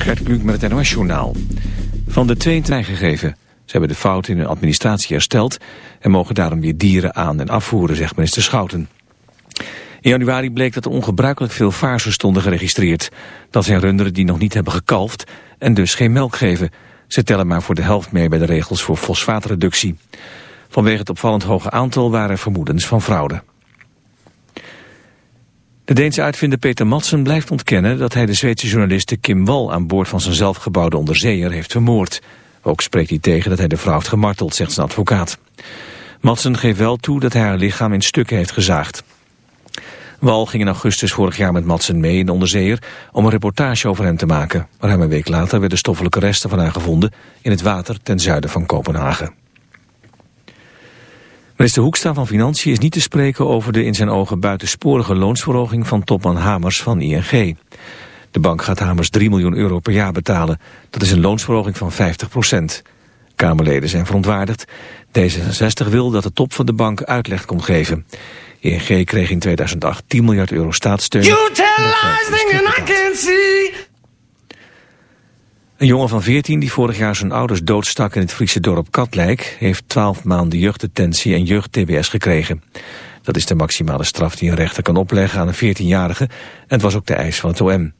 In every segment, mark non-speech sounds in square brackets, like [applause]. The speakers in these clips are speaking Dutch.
Gert met het NOS-journaal. Van de twee gegeven. Ze hebben de fout in hun administratie hersteld... en mogen daarom weer dieren aan- en afvoeren, zegt minister Schouten. In januari bleek dat er ongebruikelijk veel vaarsen stonden geregistreerd. Dat zijn runderen die nog niet hebben gekalfd en dus geen melk geven. Ze tellen maar voor de helft mee bij de regels voor fosfaatreductie. Vanwege het opvallend hoge aantal waren er vermoedens van fraude. De Deense uitvinder Peter Madsen blijft ontkennen dat hij de Zweedse journaliste Kim Wall aan boord van zijn zelfgebouwde onderzeeër heeft vermoord. Ook spreekt hij tegen dat hij de vrouw heeft gemarteld, zegt zijn advocaat. Madsen geeft wel toe dat hij haar lichaam in stukken heeft gezaagd. Wal ging in augustus vorig jaar met Madsen mee in de onderzeeër om een reportage over hem te maken. Maar een week later werden stoffelijke resten van haar gevonden in het water ten zuiden van Kopenhagen. Minister Hoekstra van Financiën is niet te spreken over de in zijn ogen buitensporige loonsverhoging van topman Hamers van ING. De bank gaat Hamers 3 miljoen euro per jaar betalen. Dat is een loonsverhoging van 50 procent. Kamerleden zijn verontwaardigd. D66 wil dat de top van de bank uitleg komt geven. ING kreeg in 2008 10 miljard euro staatssteun. You tell lies and I can see. Een jongen van 14 die vorig jaar zijn ouders doodstak in het Friese dorp Katlijk... heeft 12 maanden jeugddetentie en jeugd-TBS gekregen. Dat is de maximale straf die een rechter kan opleggen aan een 14-jarige... en het was ook de eis van het OM.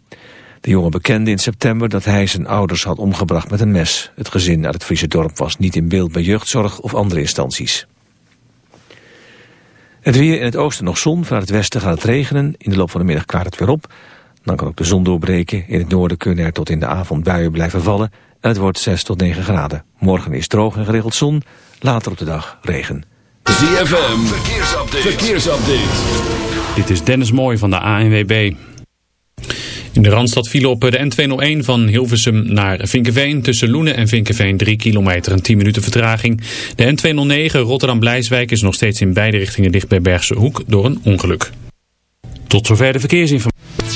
De jongen bekende in september dat hij zijn ouders had omgebracht met een mes. Het gezin uit het Friese dorp was niet in beeld bij jeugdzorg of andere instanties. Het weer in het oosten nog zon, vanuit het westen gaat het regenen. In de loop van de middag klaart het weer op. Dan kan ook de zon doorbreken. In het noorden kunnen er tot in de avond buien blijven vallen. En het wordt 6 tot 9 graden. Morgen is droog en geregeld zon. Later op de dag regen. ZFM, verkeersupdate. verkeersupdate. Dit is Dennis Mooij van de ANWB. In de Randstad viel op de N201 van Hilversum naar Vinkenveen. Tussen Loenen en Vinkenveen 3 kilometer en 10 minuten vertraging. De N209 Rotterdam-Blijswijk is nog steeds in beide richtingen dicht bij Bergse Hoek door een ongeluk. Tot zover de verkeersinformatie.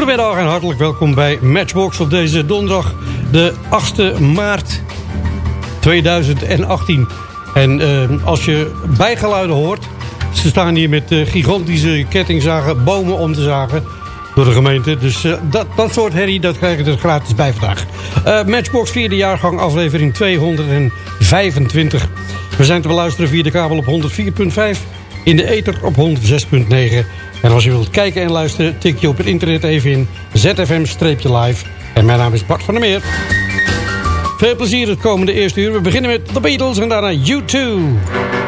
Goedemiddag en hartelijk welkom bij Matchbox op deze donderdag, de 8e maart 2018. En eh, als je bijgeluiden hoort, ze staan hier met eh, gigantische kettingzagen bomen om te zagen door de gemeente. Dus eh, dat, dat soort herrie, dat krijg je er gratis bij vandaag. Matchbox vierde jaargang, aflevering 225. We zijn te beluisteren via de kabel op 104.5, in de ether op 106.9... En als je wilt kijken en luisteren, tik je op het internet even in zfm-live. En mijn naam is Bart van der Meer. Veel plezier het komende eerste uur. We beginnen met The Beatles en daarna U2.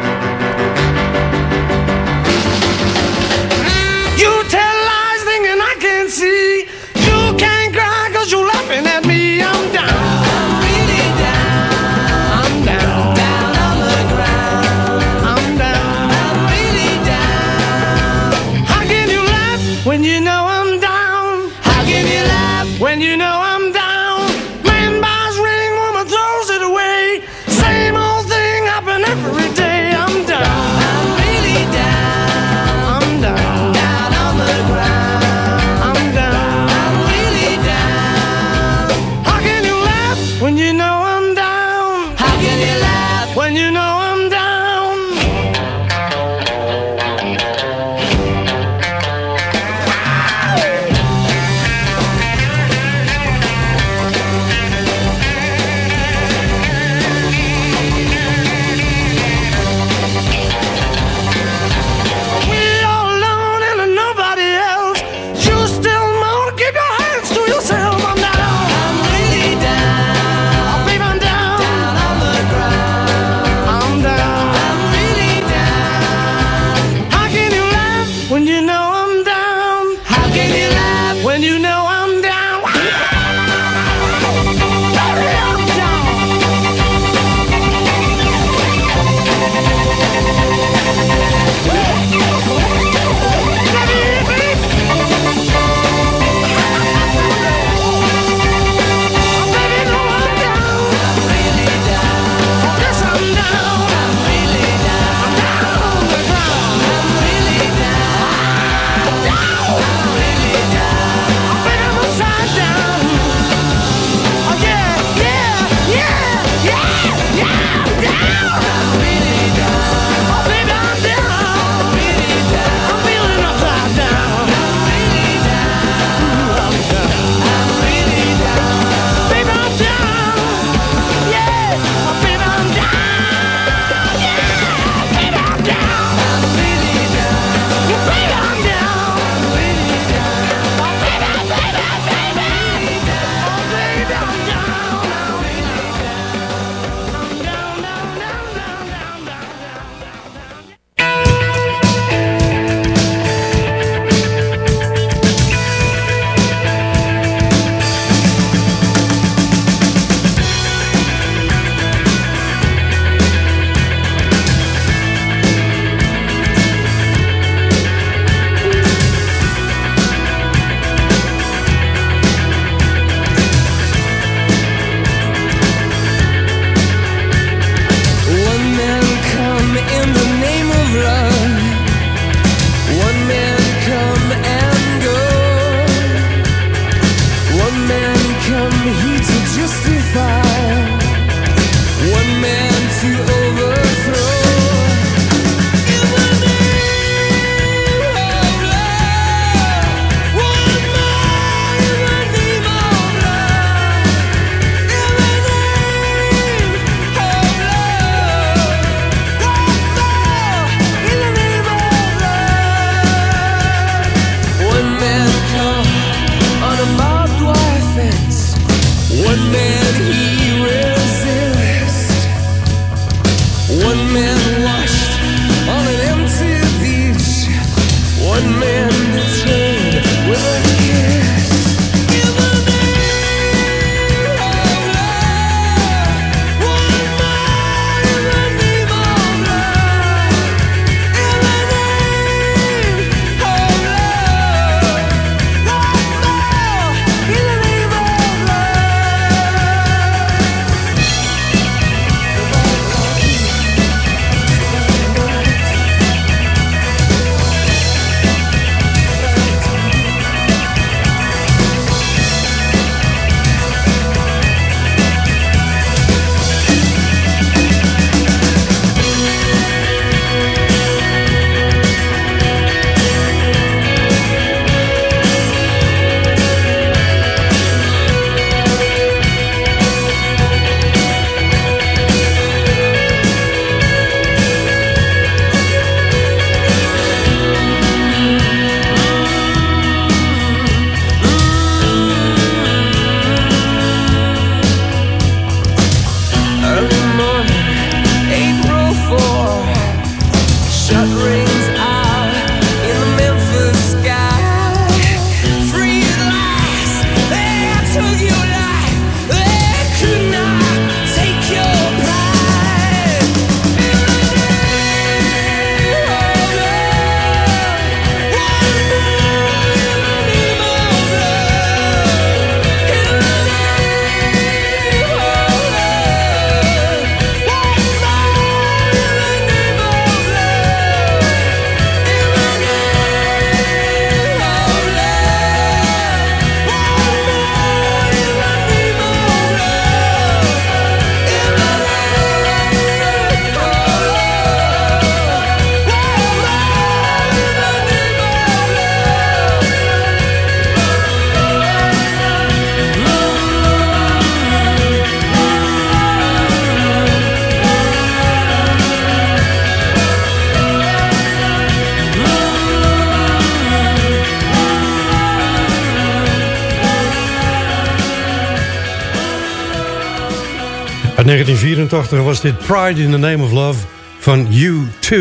1984 was dit Pride in the Name of Love van U2.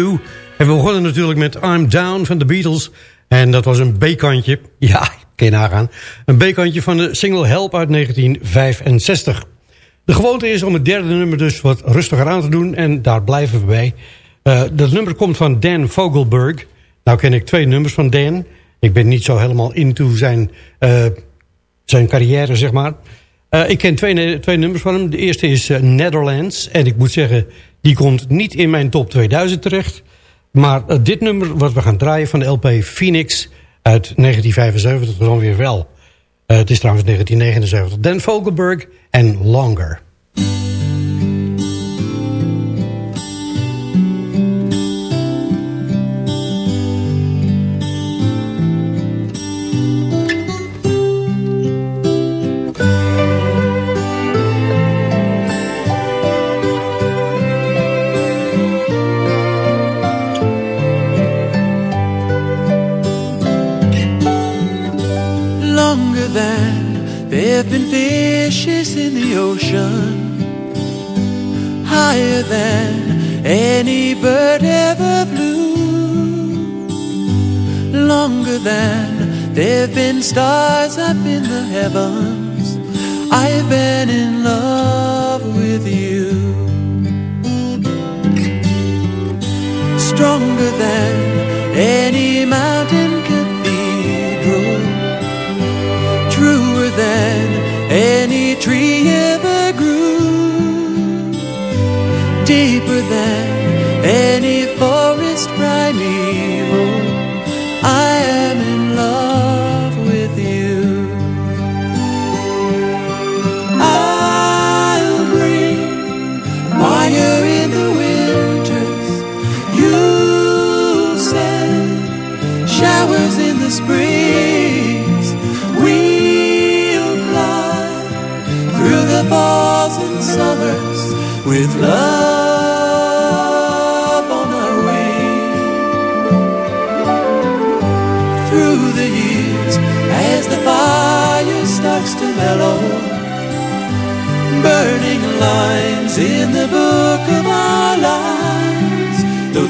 En we begonnen natuurlijk met I'm Down van de Beatles. En dat was een B-kantje. [laughs] Ja, Kun je nagaan. Een B-kantje van de single Help uit 1965. De gewoonte is om het derde nummer dus wat rustiger aan te doen. En daar blijven we bij. Uh, dat nummer komt van Dan Vogelberg. Nou ken ik twee nummers van Dan. Ik ben niet zo helemaal into zijn, uh, zijn carrière, zeg maar. Uh, ik ken twee, twee nummers van hem. De eerste is Netherlands. En ik moet zeggen, die komt niet in mijn top 2000 terecht. Maar dit nummer wat we gaan draaien van de LP Phoenix uit 1975 dan weer wel. het is trouwens 1979. Dan Vogelberg en Longer.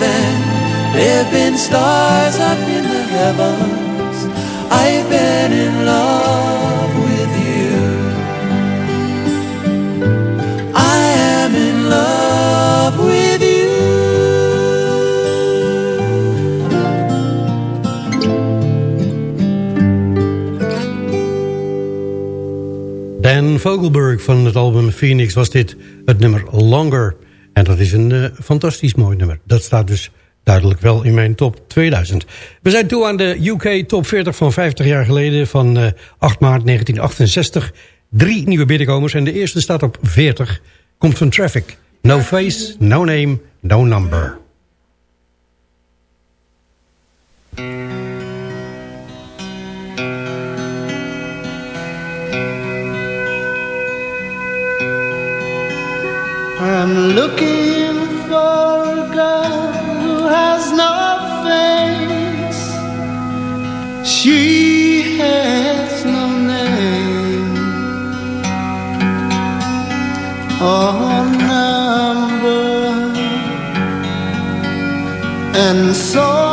Than there've been stars up in the heavens. I've been in love with you. I am in love with you. Dan Vogelberg van het album Phoenix was dit het nummer Longer. En dat is een uh, fantastisch mooi nummer. Dat staat dus duidelijk wel in mijn top 2000. We zijn toe aan de UK Top 40 van 50 jaar geleden van uh, 8 maart 1968. Drie nieuwe binnenkomers en de eerste staat op 40. Komt van Traffic. No face, no name, no number. I'm looking for a girl who has no face. She has no name or number, and so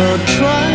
so try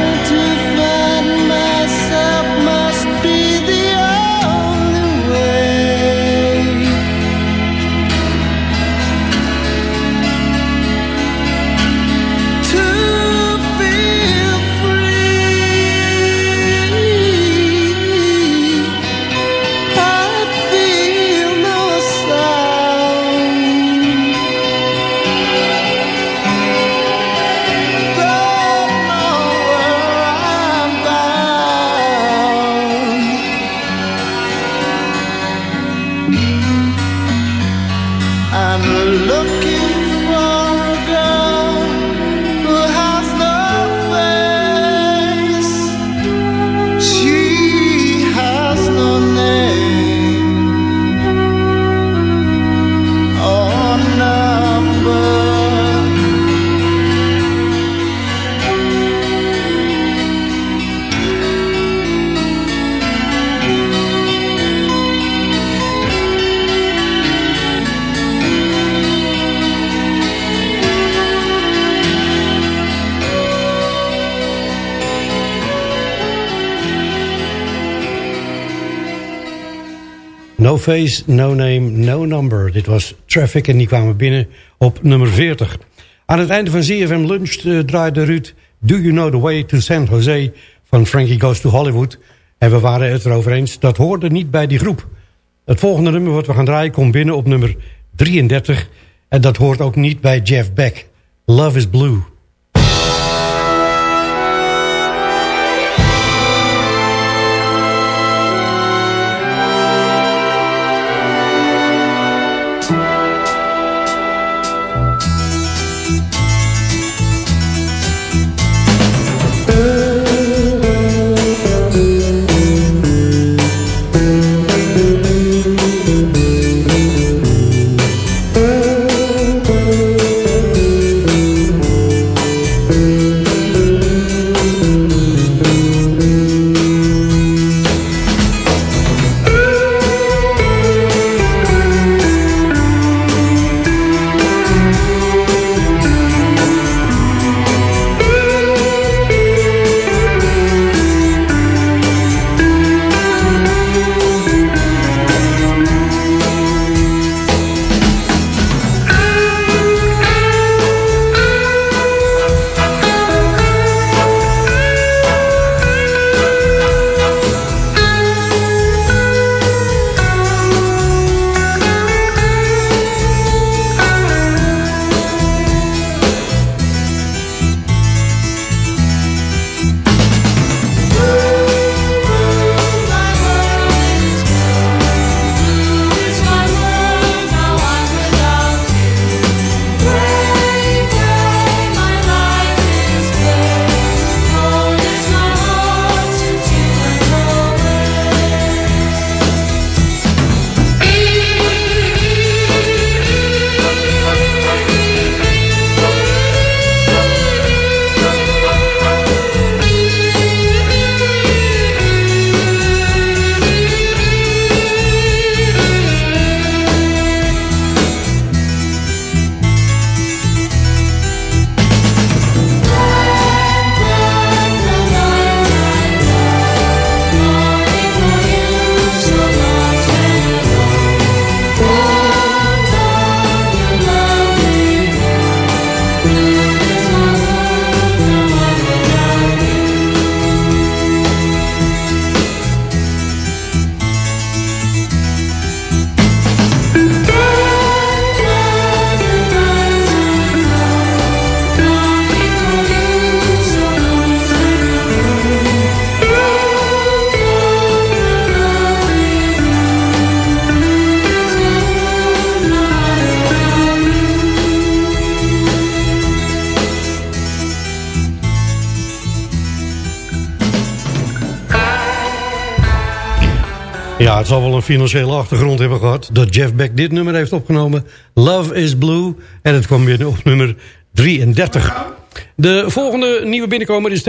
Face, No Name, No Number. Dit was Traffic en die kwamen binnen op nummer 40. Aan het einde van ZFM Lunch eh, draaide Ruud... Do You Know The Way To San Jose van Frankie Goes To Hollywood. En we waren het erover eens, dat hoorde niet bij die groep. Het volgende nummer wat we gaan draaien komt binnen op nummer 33. En dat hoort ook niet bij Jeff Beck. Love is Blue. Het zal wel een financiële achtergrond hebben gehad... dat Jeff Beck dit nummer heeft opgenomen. Love is Blue. En het kwam weer op nummer 33. De volgende nieuwe binnenkomer is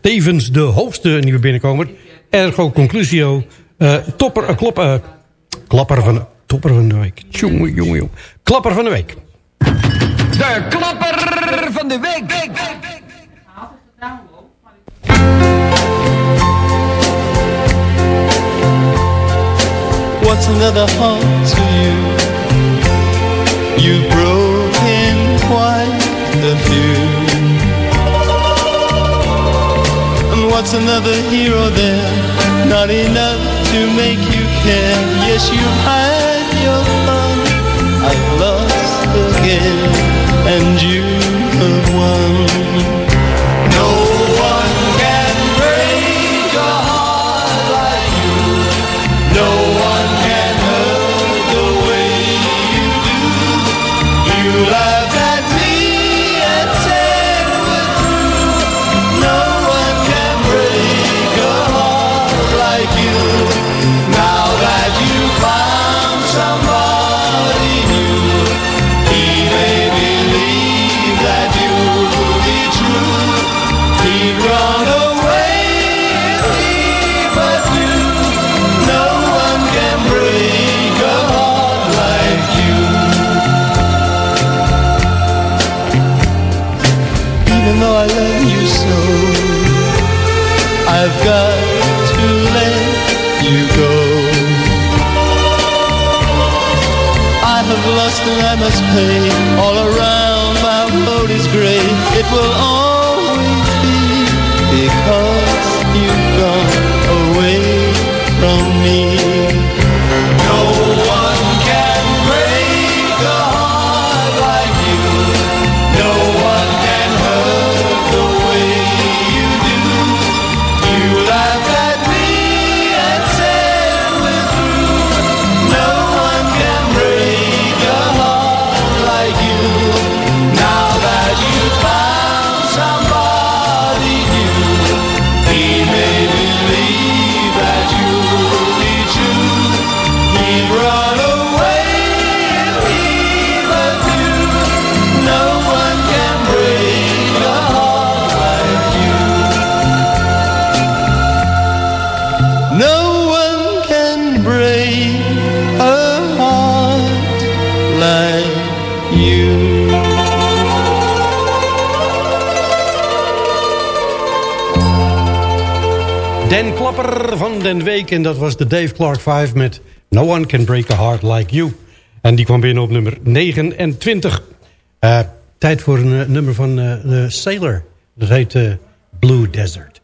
tevens de hoogste nieuwe binnenkomer. Ergo conclusio. Uh, topper, uh, klop, uh, klapper van... Topper van de week. Jongen, jongen, jongen. Klapper van de week. De klapper van de week. week, week. What's another heart to you? You've broken quite a few. And what's another hero there? Not enough to make you care. Yes, you had your fun. I've lost again, and you have won. No and Den Klapper van den Week. En dat was de Dave Clark 5 met No One Can Break a Heart Like You. En die kwam binnen op nummer 29. Eh, tijd voor een eh, nummer van eh, de Sailor. Dat heet Blue Desert.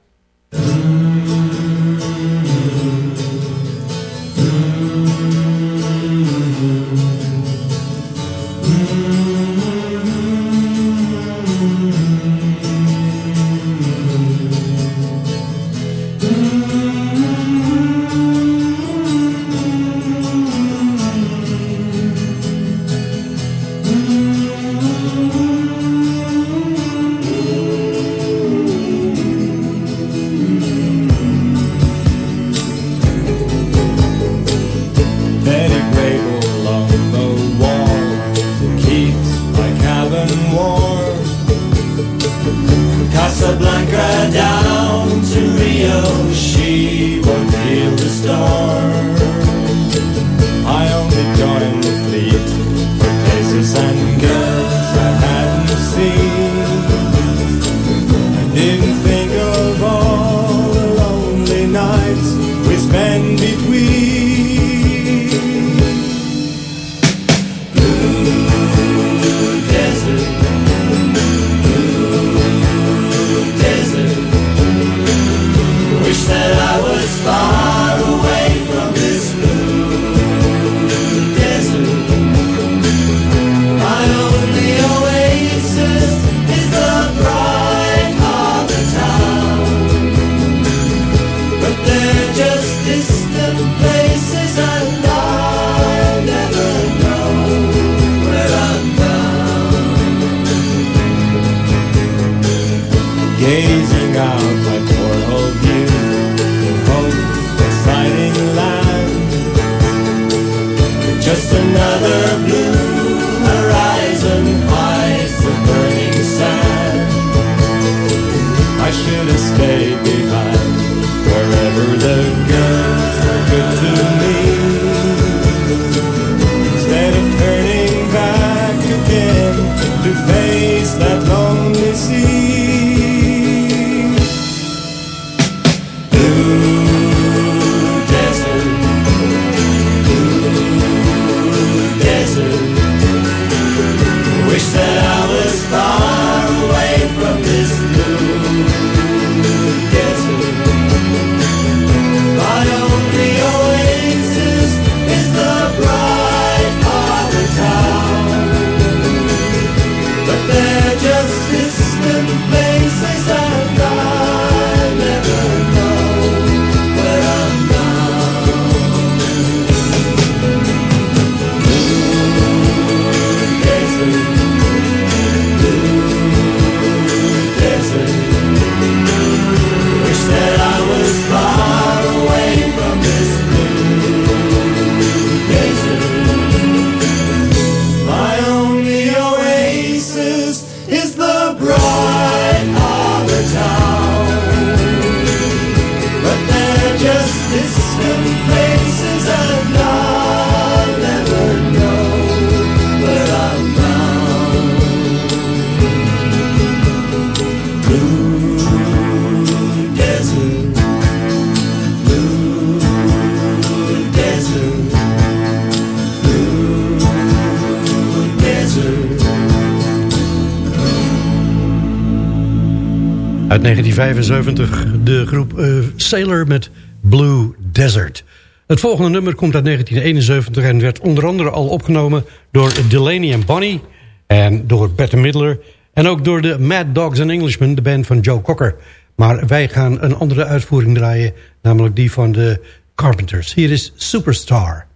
1975. De groep eh, Sailor met Blue Desert. Het volgende nummer komt uit 1971 en werd onder andere al opgenomen door Delaney en Bonnie en door Bette Midler en ook door de Mad Dogs and Englishmen, de band van Joe Cocker. Maar wij gaan een andere uitvoering draaien, namelijk die van de Carpenters. Hier is Superstar.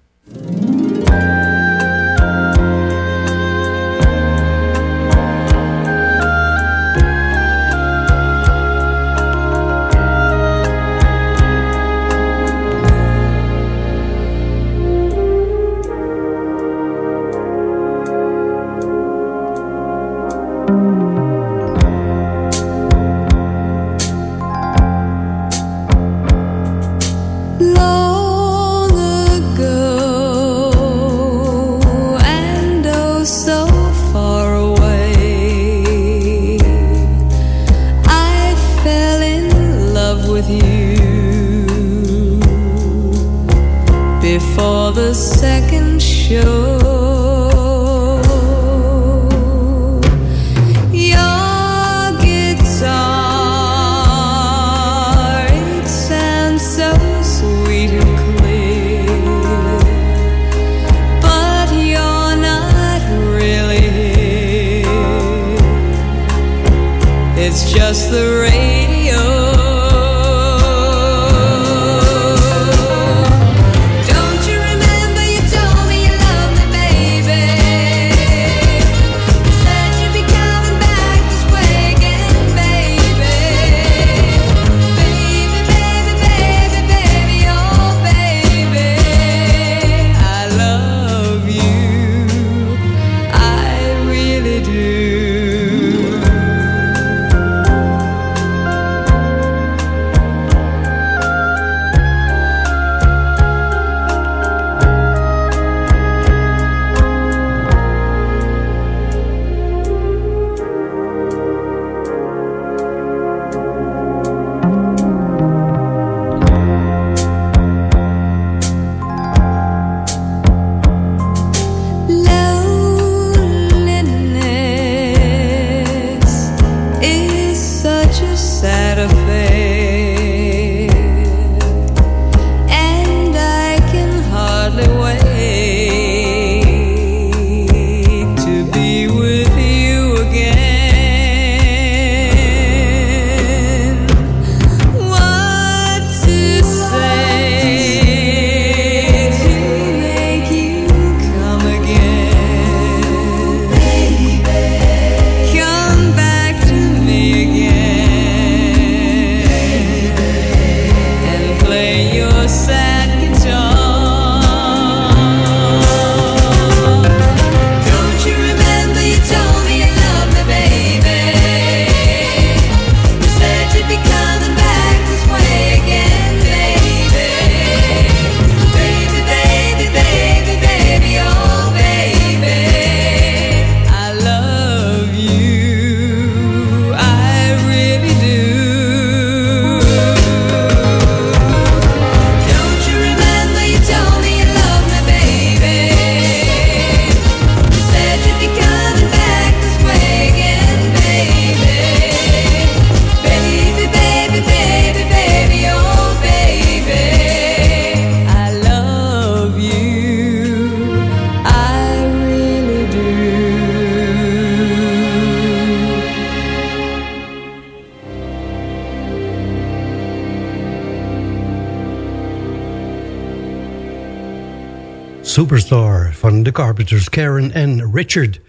Karen en Richard.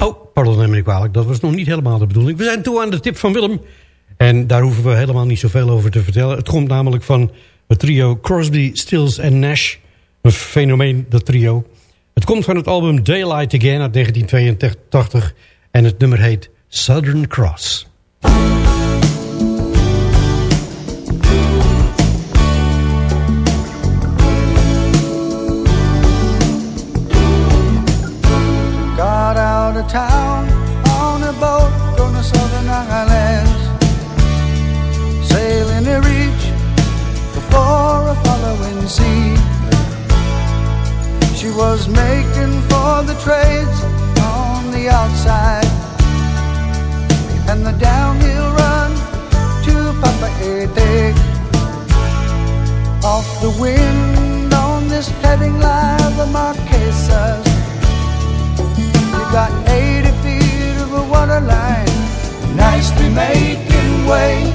Oh, pardon, neem ik kwalijk. Dat was nog niet helemaal de bedoeling. We zijn toe aan de tip van Willem. En daar hoeven we helemaal niet zoveel over te vertellen. Het komt namelijk van het trio Crosby, Stills en Nash. Een fenomeen, dat trio. Het komt van het album Daylight Again uit 1982. En het nummer heet Southern Cross. trades on the outside and the downhill run to Papa Ete. Off the wind on this heading lie the Marquesas. You got 80 feet of a water line, nicely making way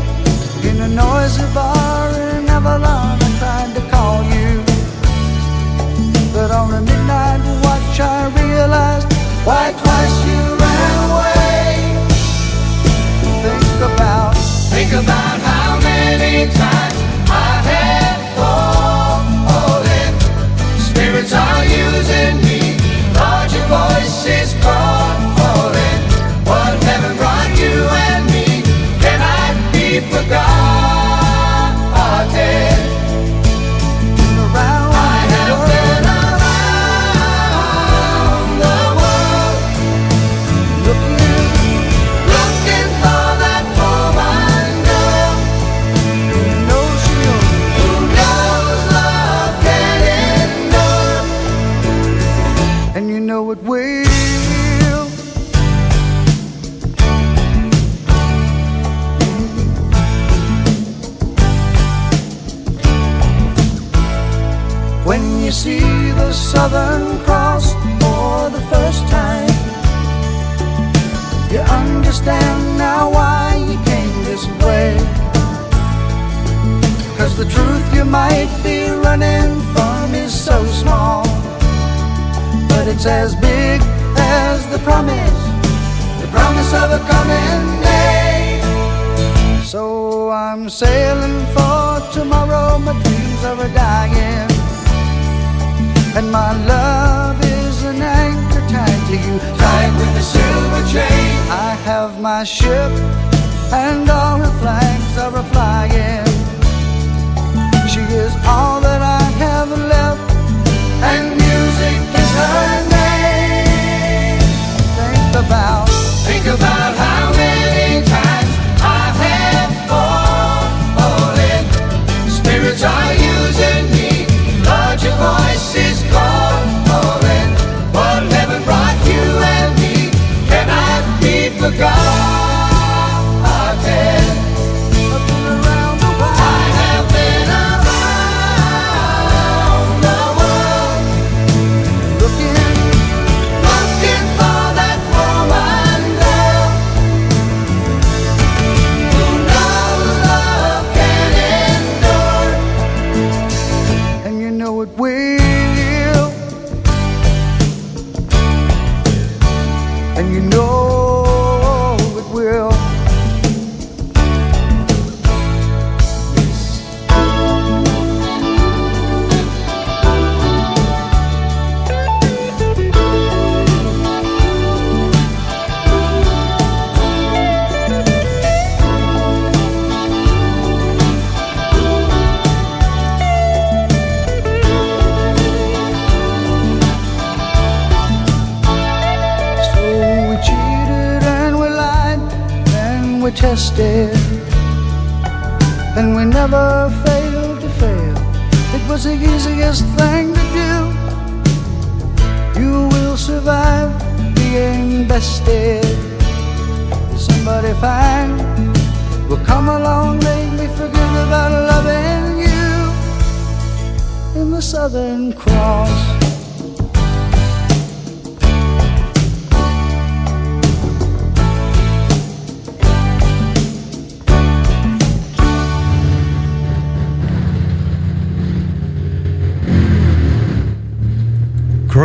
in a noisy bar. time.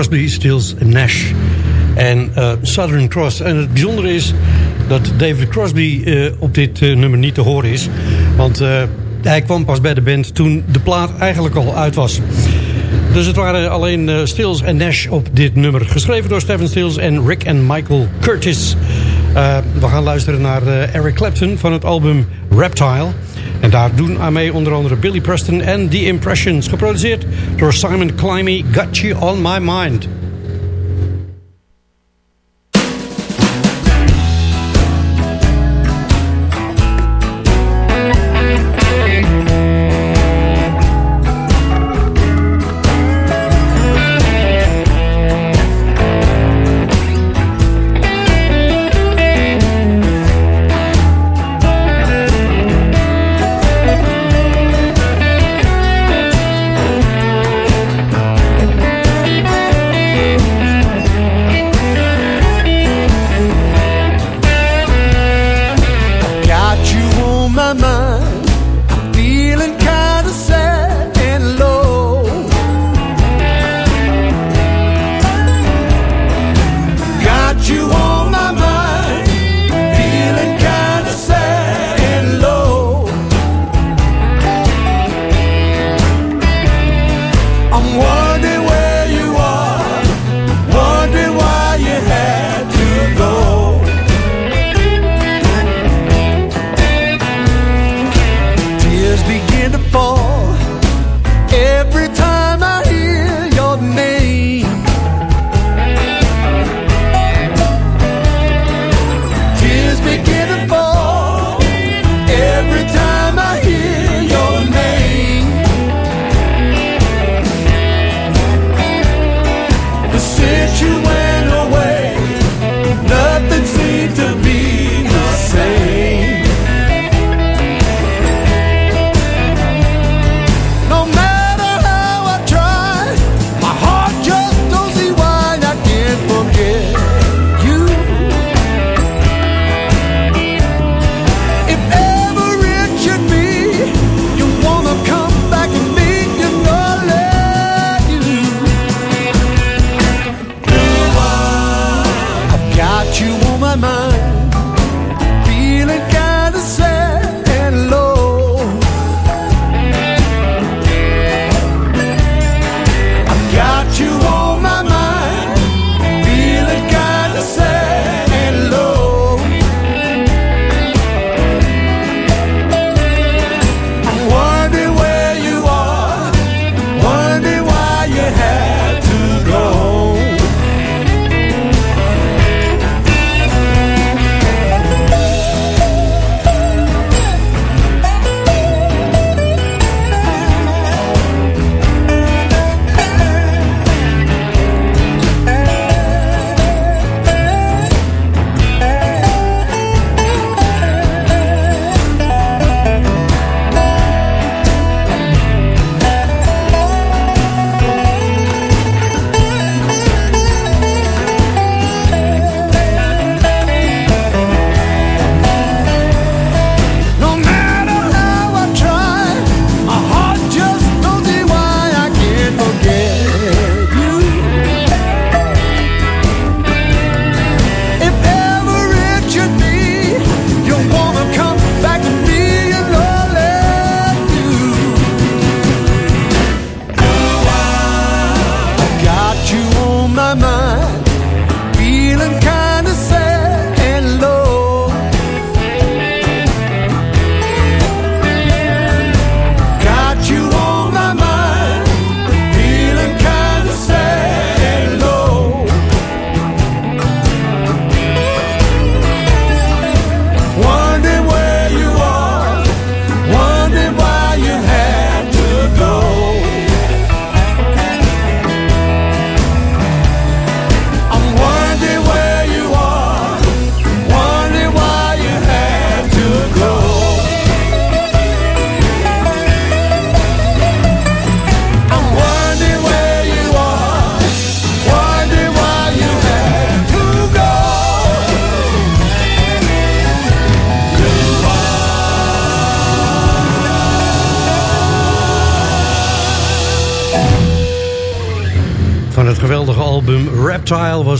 Crosby, Stills Nash en eh, Southern Cross. En het bijzondere is dat David Crosby eh, op dit eh, nummer niet te horen is. Want hij kwam pas bij de band toen de plaat eigenlijk al uit was. Dus het waren alleen Stills en Nash op dit nummer. Geschreven door Stephen Stills en Rick en Michael Curtis. We gaan luisteren naar Eric Clapton van het album Reptile. En daar doen aan mee onder andere Billy Preston en The Impressions. Geproduceerd door Simon Climby, Got You On My Mind.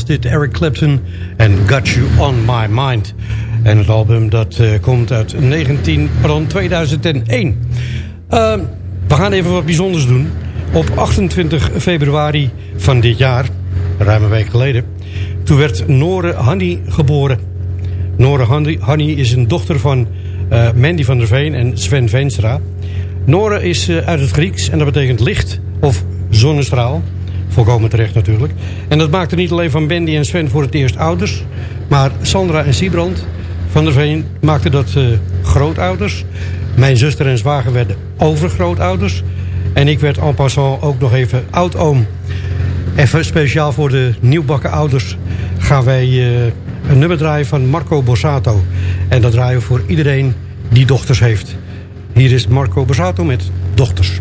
Was dit Eric Clapton en Got You On My Mind. En het album dat uh, komt uit 19, pardon, 2001. Uh, we gaan even wat bijzonders doen. Op 28 februari van dit jaar, ruim een week geleden... toen werd Nore Hanni geboren. Nore Hanni is een dochter van uh, Mandy van der Veen en Sven Veenstra. Nore is uh, uit het Grieks en dat betekent licht of zonnestraal. Volkomen terecht natuurlijk. En dat maakte niet alleen van Mandy en Sven voor het eerst ouders... maar Sandra en Siebrand van der Veen maakten dat uh, grootouders. Mijn zuster en zwager werden overgrootouders. En ik werd en passant ook nog even oudoom. Even speciaal voor de nieuwbakken ouders gaan wij uh, een nummer draaien van Marco Borsato. En dat draaien we voor iedereen die dochters heeft. Hier is Marco Borsato met Dochters.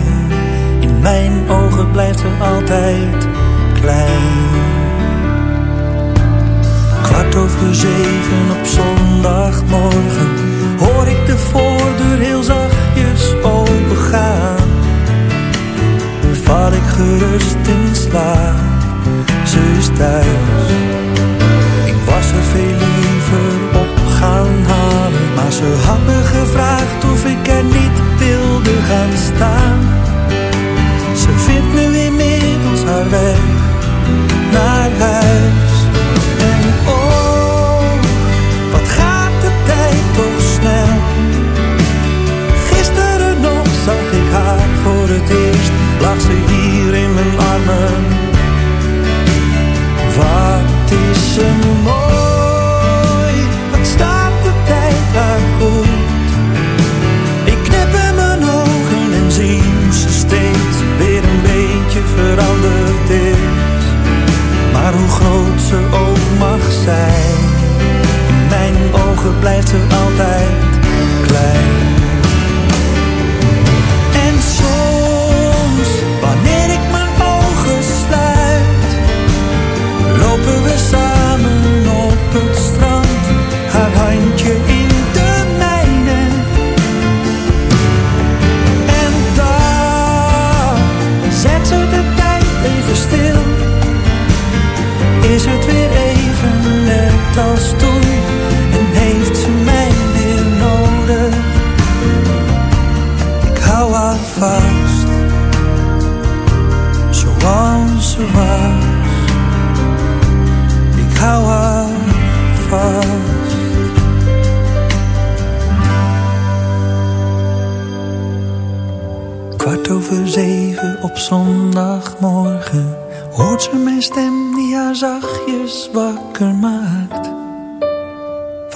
mijn ogen blijft ze altijd klein. Kwart over zeven op zondagmorgen hoor ik de voordeur heel zachtjes opengaan. Val ik gerust in slaap, ze is thuis. Ik was er veel liever op gaan halen, maar ze had me gevraagd of ik er niet wilde gaan staan. Ze vindt nu inmiddels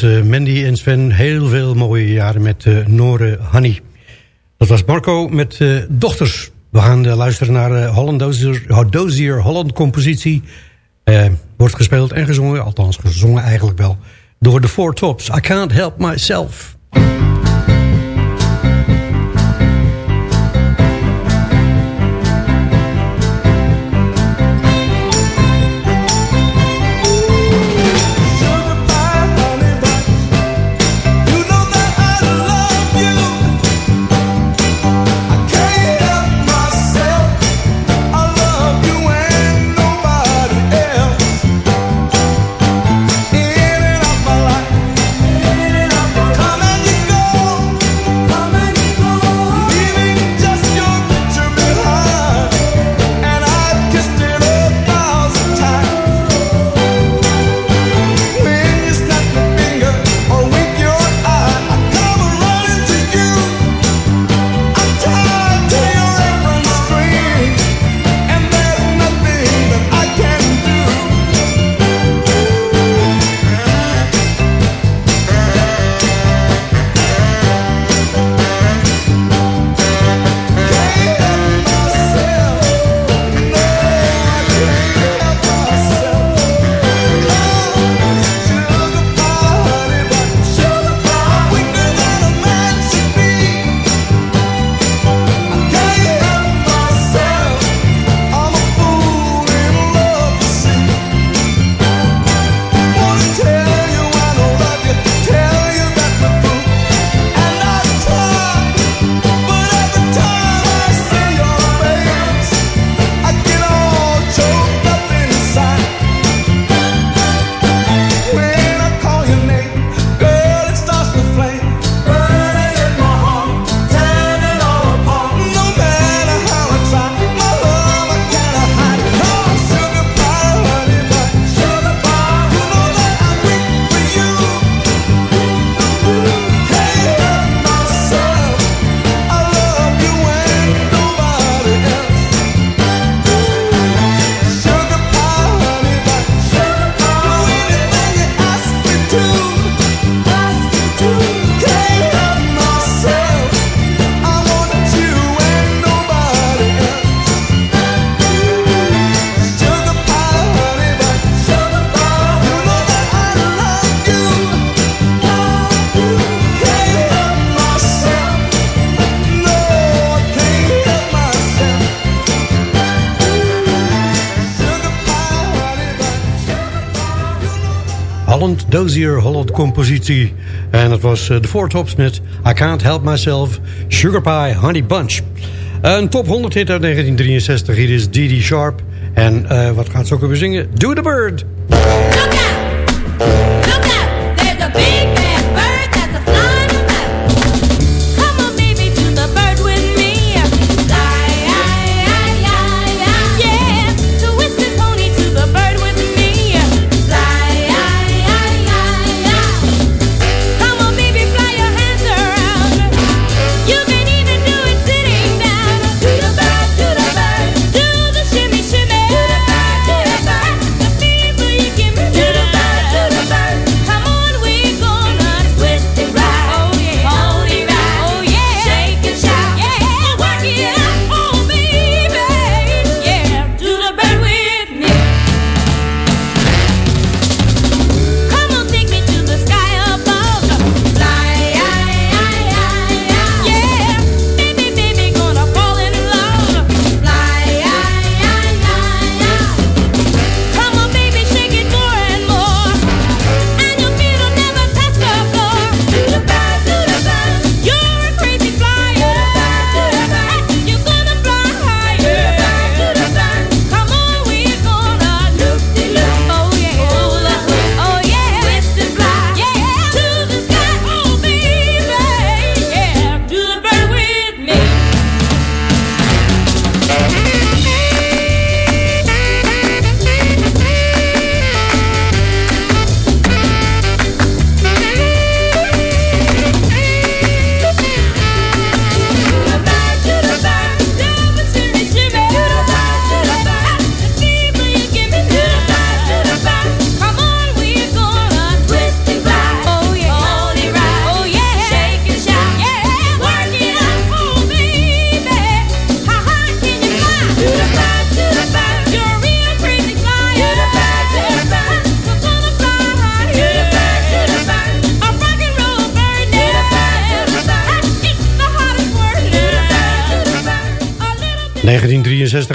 wensen Mandy en Sven heel veel mooie jaren met uh, Nore Hanny. Dat was Marco met uh, Dochters. We gaan luisteren naar Holland Dozier, Dozier Holland compositie. wordt gespeeld en gezongen, althans gezongen eigenlijk wel, door de Four Tops. I Can't Help Myself. Dozier Holland compositie. En dat was uh, de Four Tops met I Can't Help Myself, Sugar Pie, Honey Bunch. Een top 100 hit uit 1963. Hier is Dee Sharp. En uh, wat gaat ze ook weer zingen? Do the Bird.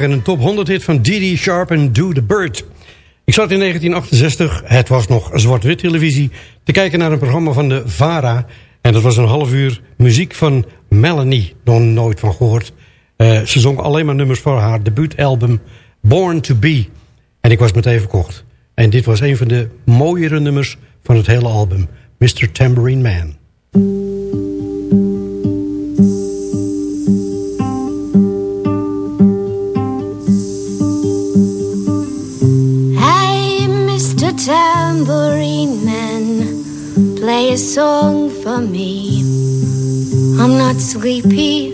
En een top 100 hit van Didi Sharp en Do the Bird. Ik zat in 1968, het was nog zwart-wit televisie... te kijken naar een programma van de VARA... en dat was een half uur muziek van Melanie, nog nooit van gehoord. Uh, ze zong alleen maar nummers voor haar debuutalbum Born to Be. En ik was meteen verkocht. En dit was een van de mooiere nummers van het hele album... Mr. Tambourine Man. A song for me. I'm not sleepy,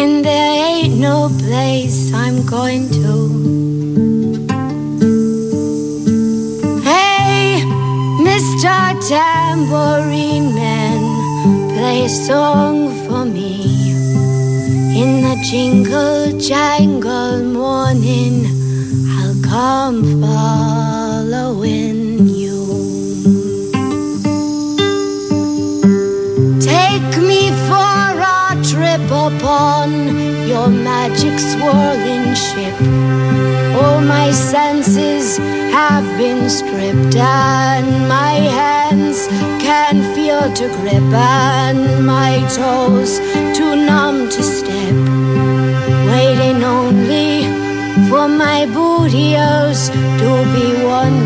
and there ain't no place I'm going to. Hey, Mr. Tambourine Man, play a song for me. In the jingle jangle morning, I'll come magic swirling ship. All my senses have been stripped, and my hands can feel to grip, and my toes too numb to step. Waiting only for my bootios to be wondering.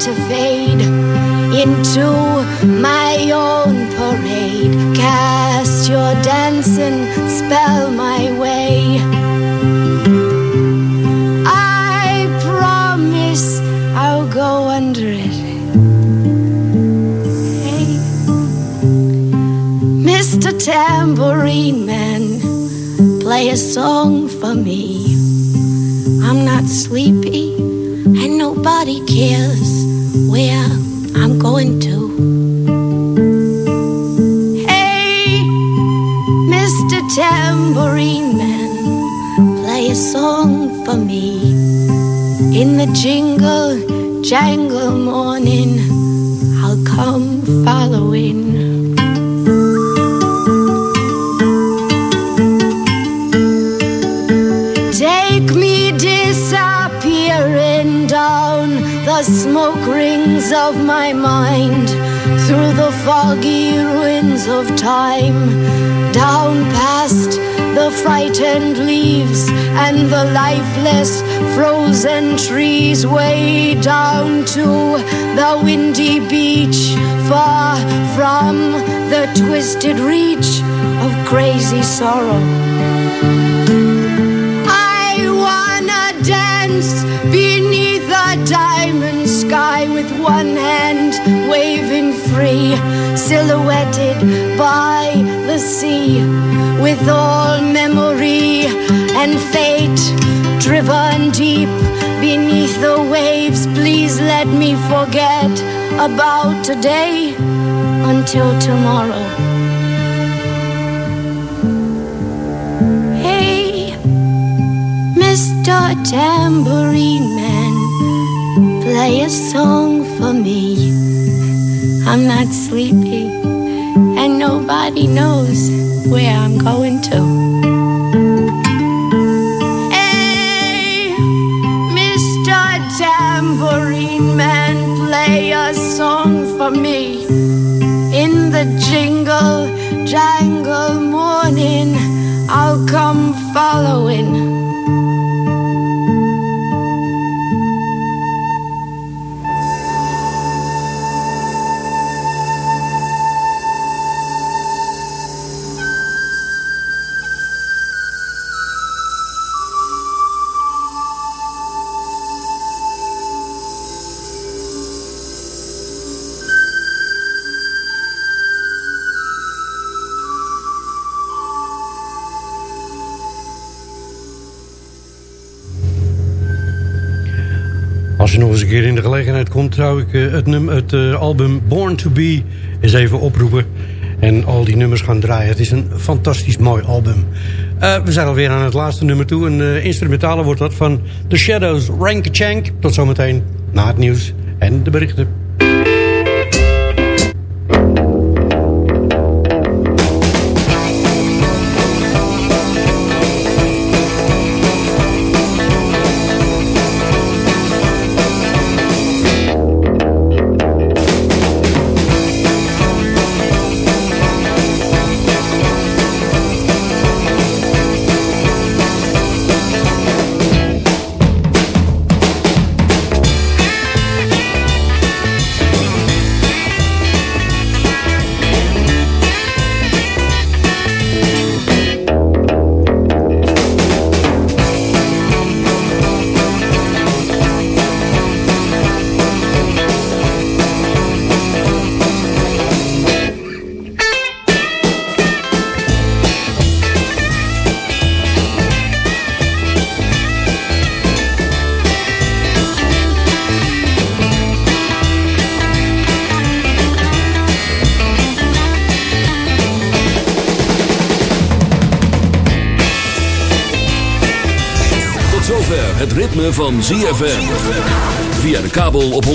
To fade into my own parade. Cast your dancing spell my way. I promise I'll go under it. Hey, Mr. Tambourine Man, play a song for me. I'm not sleepy, and nobody cares where I'm going to. Hey, Mr. Tambourine Man, play a song for me. In the jingle jangle morning, I'll come following. The smoke rings of my mind, through the foggy ruins of time, down past the frightened leaves and the lifeless frozen trees, way down to the windy beach, far from the twisted reach of crazy sorrow. I wanna dance a diamond sky with one hand waving free, silhouetted by the sea, with all memory and fate driven deep beneath the waves. Please let me forget about today until tomorrow. Hey, Mr. Tambourine Man, play a song for me. I'm not sleepy, and nobody knows where I'm going to. Hey, Mr. Tambourine Man, play a song for me. In the jingle jangle morning, I'll come following. Als je nog eens een keer in de gelegenheid komt... zou ik eh, het, het eh, album Born to Be eens even oproepen. En al die nummers gaan draaien. Het is een fantastisch mooi album. Eh, we zijn alweer aan het laatste nummer toe. Een instrumentale wordt dat van The Shadows, Rank Chank. Tot zometeen na het nieuws en de berichten. ZFM. Via de kabel op 104.5.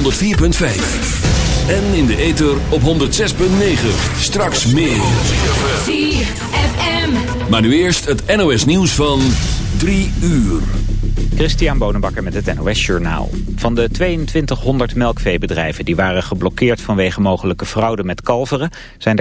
En in de ether op 106.9. Straks meer. ZFM. Maar nu eerst het NOS nieuws van 3 uur. Christian Bonenbakker met het NOS Journaal. Van de 2200 melkveebedrijven die waren geblokkeerd vanwege mogelijke fraude met kalveren... zijn er